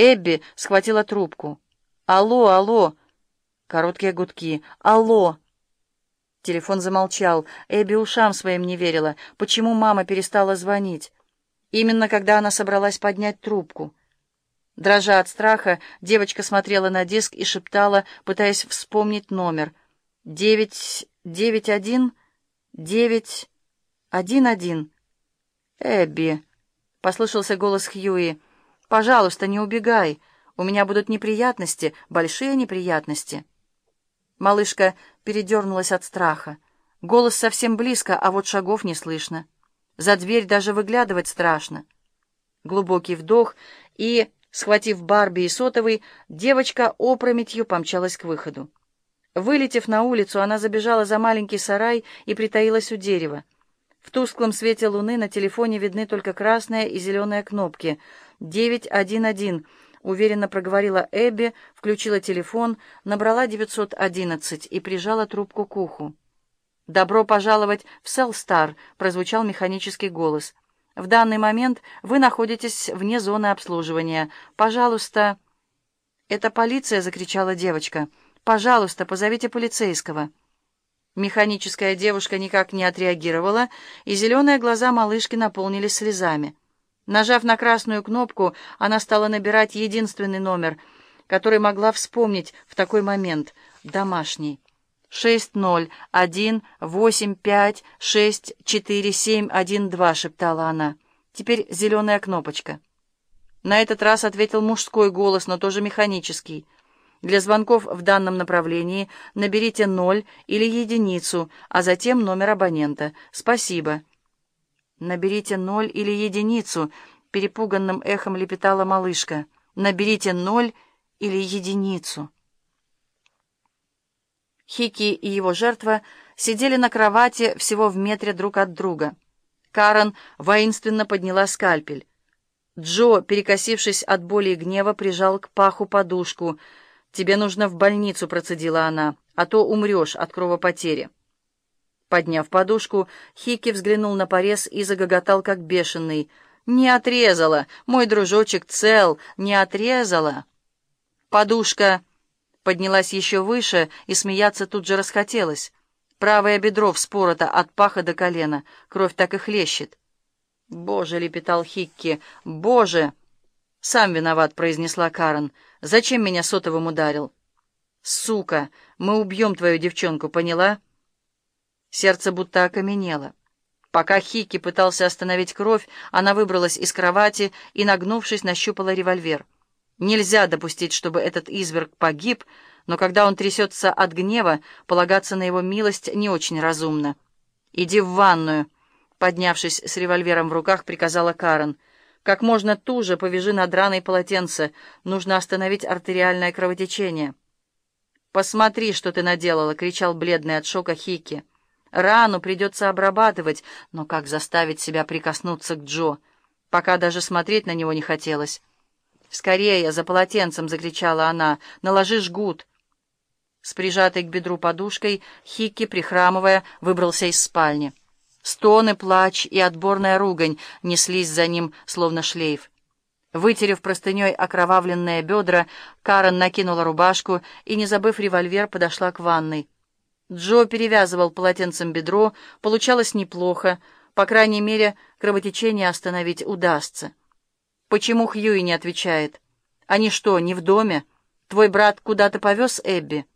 Эбби схватила трубку. «Алло, алло!» Короткие гудки. «Алло!» Телефон замолчал. Эбби ушам своим не верила. Почему мама перестала звонить? Именно когда она собралась поднять трубку. Дрожа от страха, девочка смотрела на диск и шептала, пытаясь вспомнить номер. «Девять... девять один... девять... один один...» «Эбби...» — послышался голос Хьюи. «Пожалуйста, не убегай. У меня будут неприятности, большие неприятности». Малышка передернулась от страха. Голос совсем близко, а вот шагов не слышно. За дверь даже выглядывать страшно. Глубокий вдох, и, схватив Барби и сотовый, девочка опрометью помчалась к выходу. Вылетев на улицу, она забежала за маленький сарай и притаилась у дерева. В тусклом свете луны на телефоне видны только красные и зеленые кнопки. «911», — уверенно проговорила Эбби, включила телефон, набрала 911 и прижала трубку к уху. «Добро пожаловать в Селстар», — прозвучал механический голос. «В данный момент вы находитесь вне зоны обслуживания. Пожалуйста...» «Это полиция!» — закричала девочка. «Пожалуйста, позовите полицейского». Механическая девушка никак не отреагировала, и зеленые глаза малышки наполнились слезами. Нажав на красную кнопку, она стала набирать единственный номер, который могла вспомнить в такой момент — домашний. «Шесть ноль один восемь пять шесть четыре семь один два», — шептала она. «Теперь зеленая кнопочка». На этот раз ответил мужской голос, но тоже механический — для звонков в данном направлении наберите ноль или единицу, а затем номер абонента. Спасибо. Наберите ноль или единицу, перепуганным эхом лепетала малышка. Наберите ноль или единицу. Хики и его жертва сидели на кровати всего в метре друг от друга. Карен воинственно подняла скальпель. Джо, перекосившись от боли и гнева, прижал к паху подушку — «Тебе нужно в больницу», — процедила она, — «а то умрешь от кровопотери». Подняв подушку, Хики взглянул на порез и загоготал, как бешеный. «Не отрезала! Мой дружочек цел! Не отрезала!» Подушка поднялась еще выше, и смеяться тут же расхотелось. Правое бедро вспорото от паха до колена, кровь так и хлещет. «Боже!» — лепетал Хикки. «Боже!» «Сам виноват», — произнесла Карен. «Зачем меня сотовым ударил?» «Сука! Мы убьем твою девчонку, поняла?» Сердце будто окаменело. Пока Хики пытался остановить кровь, она выбралась из кровати и, нагнувшись, нащупала револьвер. Нельзя допустить, чтобы этот изверг погиб, но когда он трясется от гнева, полагаться на его милость не очень разумно. «Иди в ванную», — поднявшись с револьвером в руках, приказала Карен — как можно туже повяжи на драной полотенце. Нужно остановить артериальное кровотечение. «Посмотри, что ты наделала!» — кричал бледный от шока Хики. «Рану придется обрабатывать, но как заставить себя прикоснуться к Джо? Пока даже смотреть на него не хотелось». «Скорее, за полотенцем!» — закричала она. «Наложи жгут!» С прижатой к бедру подушкой Хикки, прихрамывая, выбрался из спальни. Стоны, плач и отборная ругань неслись за ним, словно шлейф. Вытерев простыней окровавленные бедра, Карен накинула рубашку и, не забыв револьвер, подошла к ванной. Джо перевязывал полотенцем бедро, получалось неплохо, по крайней мере, кровотечение остановить удастся. «Почему Хьюи не отвечает? Они что, не в доме? Твой брат куда-то повез Эбби?»